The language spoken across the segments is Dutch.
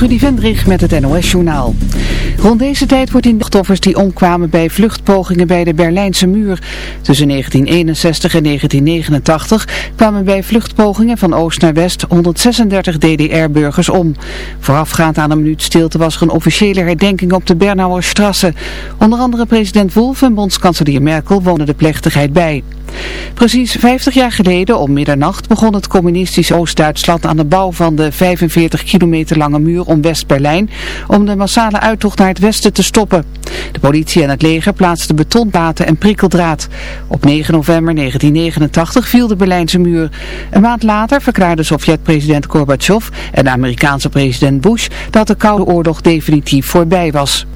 Trudy Vendrig met het NOS-journaal. Rond deze tijd wordt in de slachtoffers die omkwamen bij vluchtpogingen bij de Berlijnse muur. Tussen 1961 en 1989 kwamen bij vluchtpogingen van oost naar west 136 DDR-burgers om. Voorafgaand aan een minuut stilte was er een officiële herdenking op de Bernauer Strasse. Onder andere president Wolf en bondskanselier Merkel wonen de plechtigheid bij. Precies 50 jaar geleden, om middernacht, begon het communistisch Oost-Duitsland aan de bouw van de 45 kilometer lange muur om West-Berlijn, om de massale uittocht naar het westen te stoppen. De politie en het leger plaatsten betonplaten en prikkeldraad. Op 9 november 1989 viel de Berlijnse muur. Een maand later verklaarde Sovjet-president Gorbachev en Amerikaanse president Bush dat de Koude Oorlog definitief voorbij was.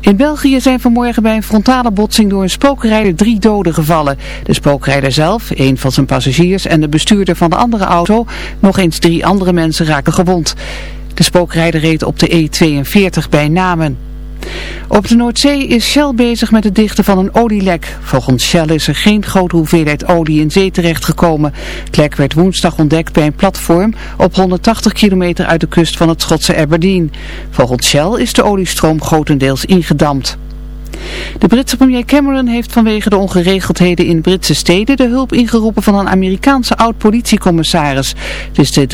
In België zijn vanmorgen bij een frontale botsing door een spookrijder drie doden gevallen. De spookrijder zelf, een van zijn passagiers en de bestuurder van de andere auto, nog eens drie andere mensen raken gewond. De spookrijder reed op de E42 bij Namen. Op de Noordzee is Shell bezig met het dichten van een olielek. Volgens Shell is er geen grote hoeveelheid olie in zee terechtgekomen. Het lek werd woensdag ontdekt bij een platform op 180 kilometer uit de kust van het Schotse Aberdeen. Volgens Shell is de oliestroom grotendeels ingedampt. De Britse premier Cameron heeft vanwege de ongeregeldheden in Britse steden de hulp ingeroepen van een Amerikaanse oud-politiecommissaris. Het is de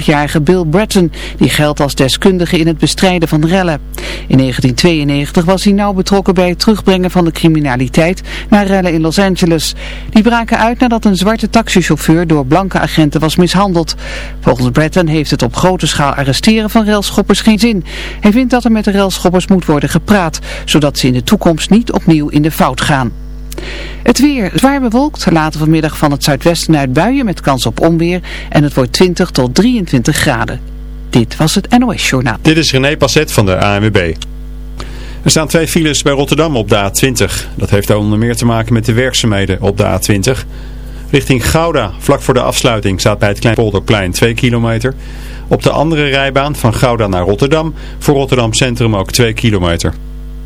63-jarige Bill Bratton, die geldt als deskundige in het bestrijden van rellen. In 1992 was hij nauw betrokken bij het terugbrengen van de criminaliteit naar rellen in Los Angeles. Die braken uit nadat een zwarte taxichauffeur door blanke agenten was mishandeld. Volgens Bratton heeft het op grote schaal arresteren van relschoppers geen zin. Hij vindt dat er met de relschoppers moet worden gepraat, zodat ze in de toekomst niet opnieuw in de fout gaan. Het weer zwaar bewolkt, later vanmiddag van het zuidwesten uit buien met kans op onweer en het wordt 20 tot 23 graden. Dit was het NOS Journaal. Dit is René Passet van de ANWB. Er staan twee files bij Rotterdam op de A20. Dat heeft onder meer te maken met de werkzaamheden op de A20. Richting Gouda, vlak voor de afsluiting, staat bij het Kleinpolderplein 2 kilometer. Op de andere rijbaan van Gouda naar Rotterdam, voor Rotterdam Centrum ook 2 kilometer.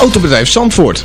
Autobedrijf Zandvoort.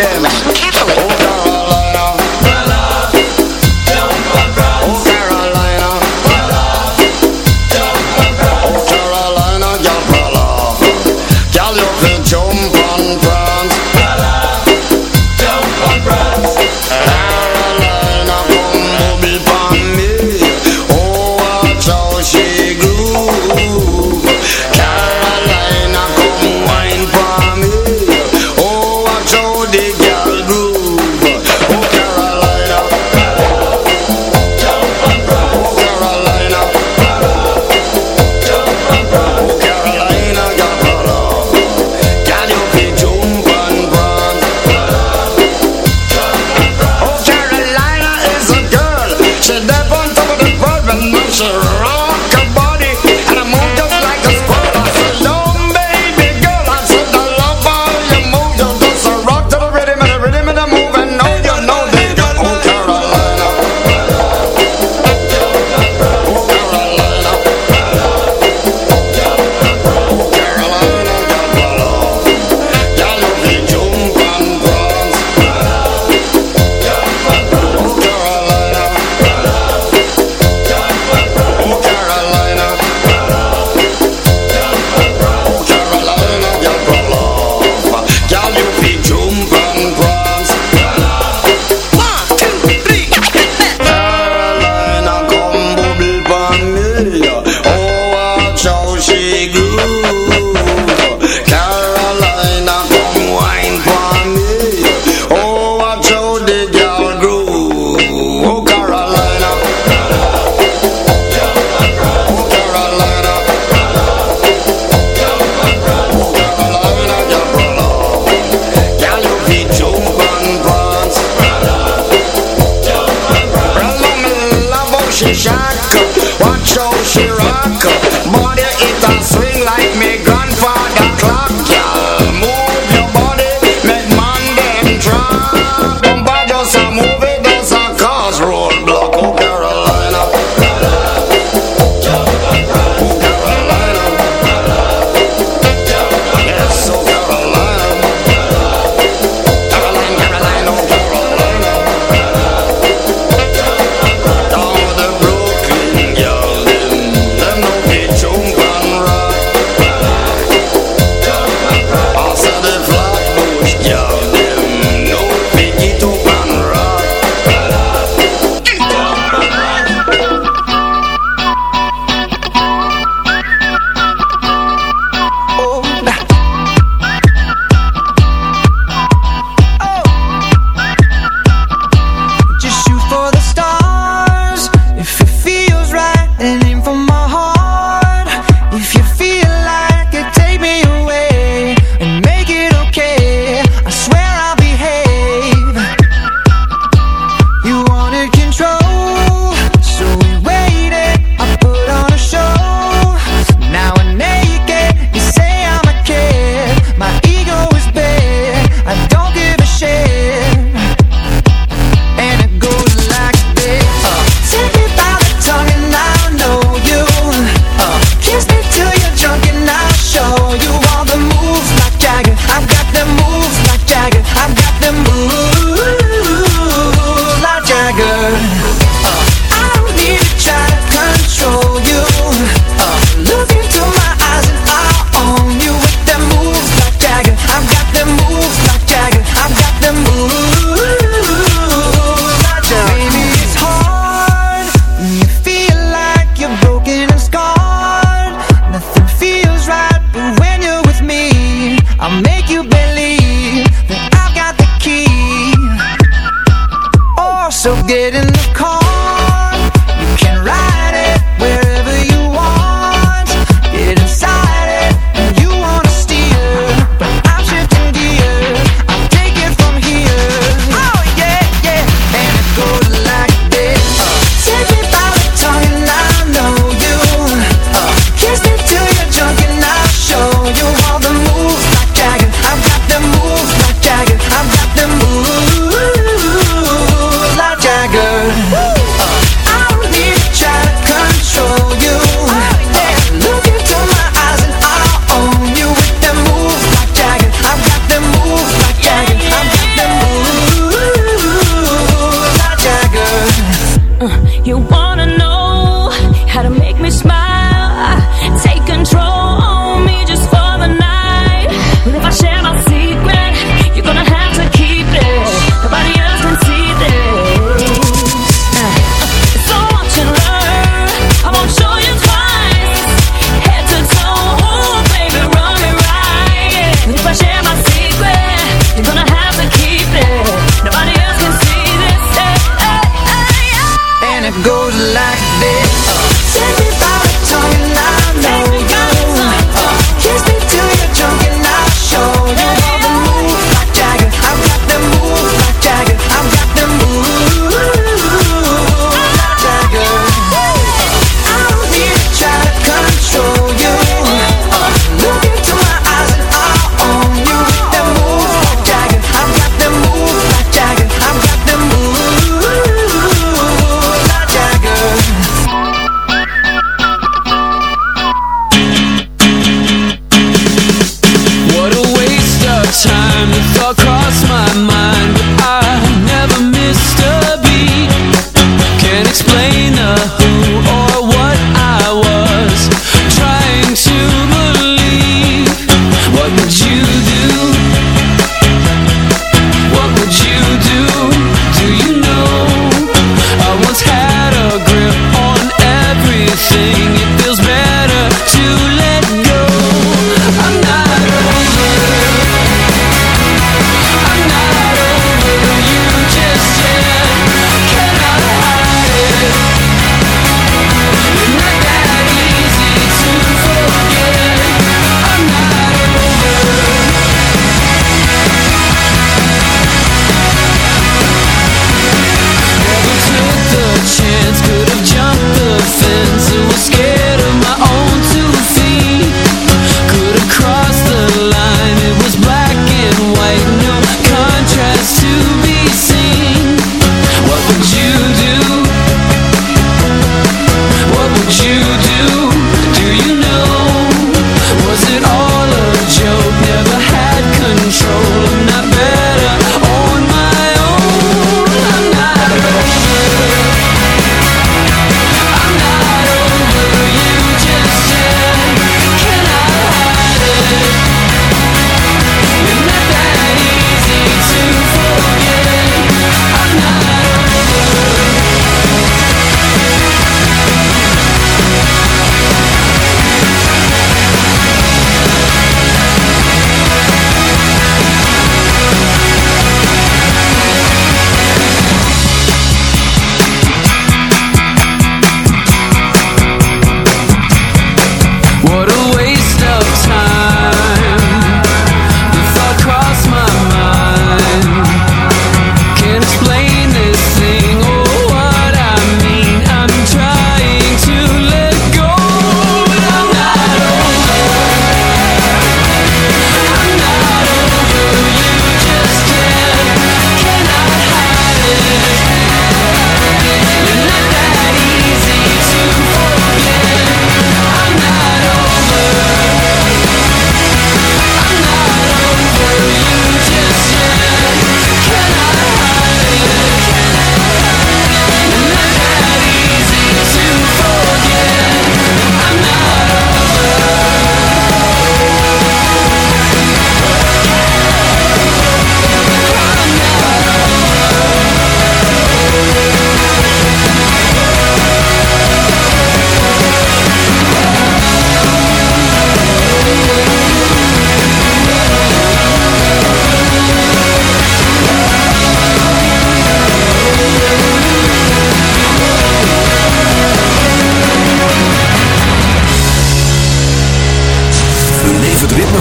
damage.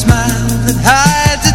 smile that hides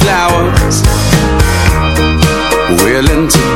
flowers. Willing to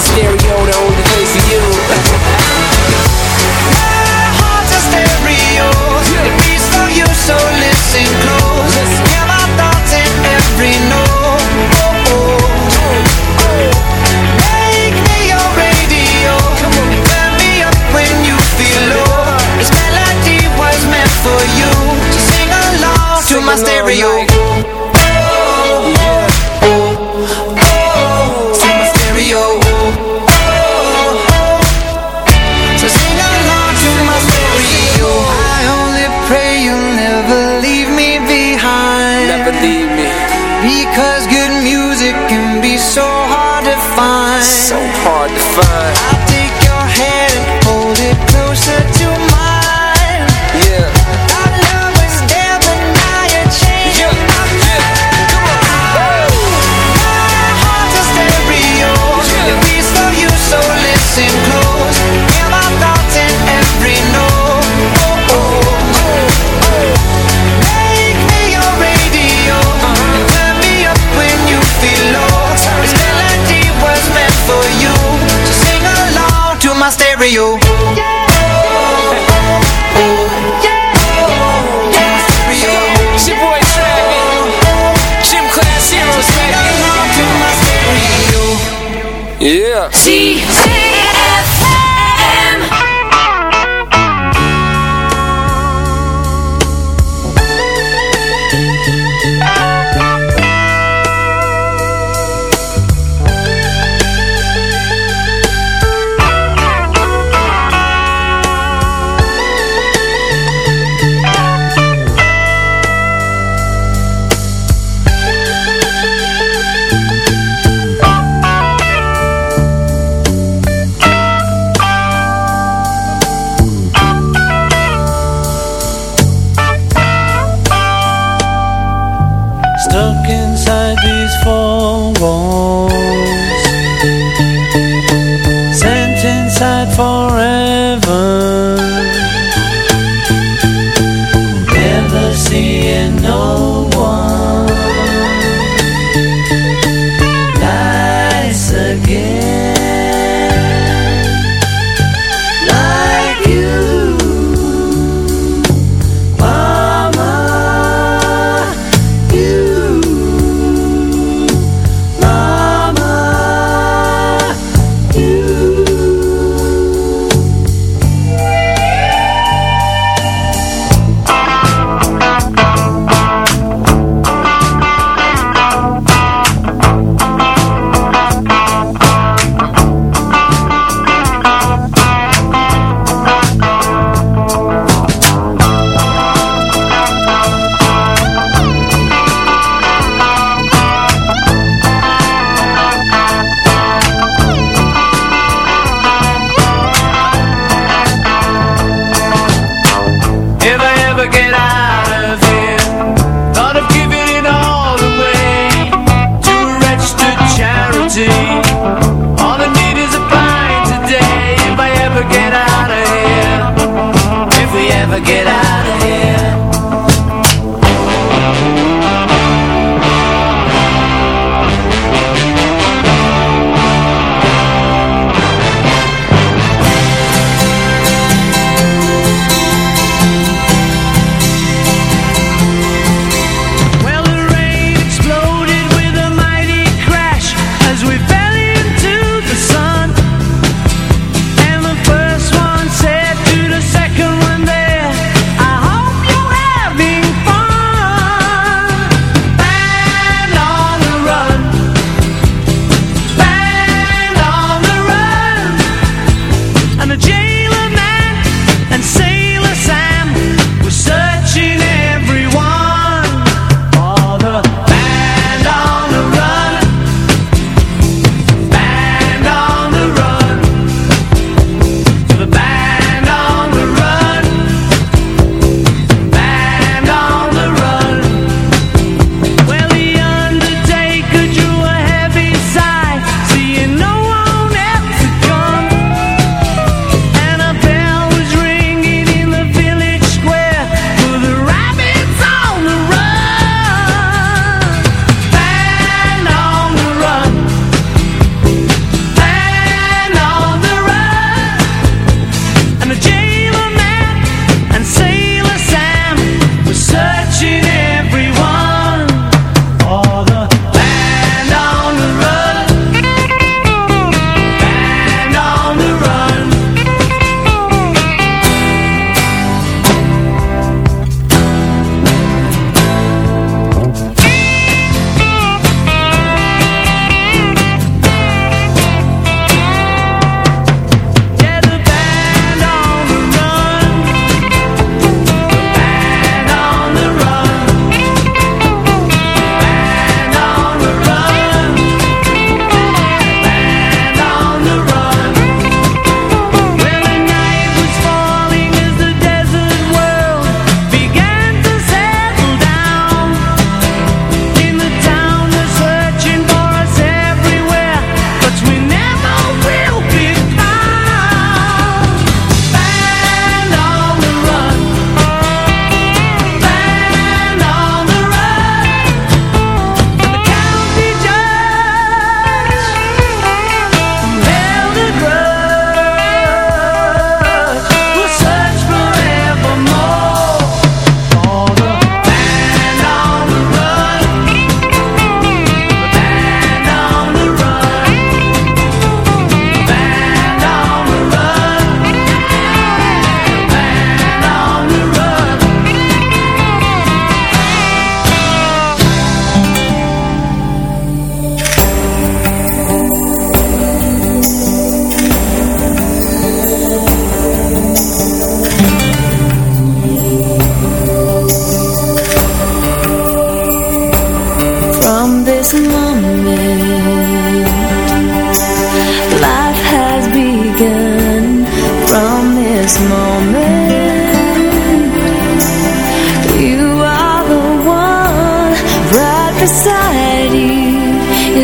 stereo to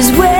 is where